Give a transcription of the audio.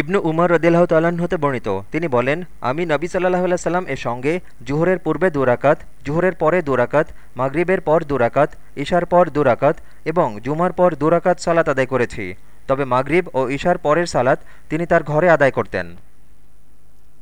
ইবনু উমর রদিল্লাহ তাল্লাহ্ন হতে বর্ণিত। তিনি বলেন, আমি নবী সাল্লাহ আল্লাহ সাল্লাম এর সঙ্গে জুহরের পূর্বে দুরাকাত জুহরের পরে দুরাকাত মাগরিবের পর দুরাকাত ঈশার পর দুরাকাত এবং জুমার পর দুরাকাত সালাত আদায় করেছি। তবে মাগরিব ও ঈশার পরের সালাত তিনি তার ঘরে আদায় করতেন।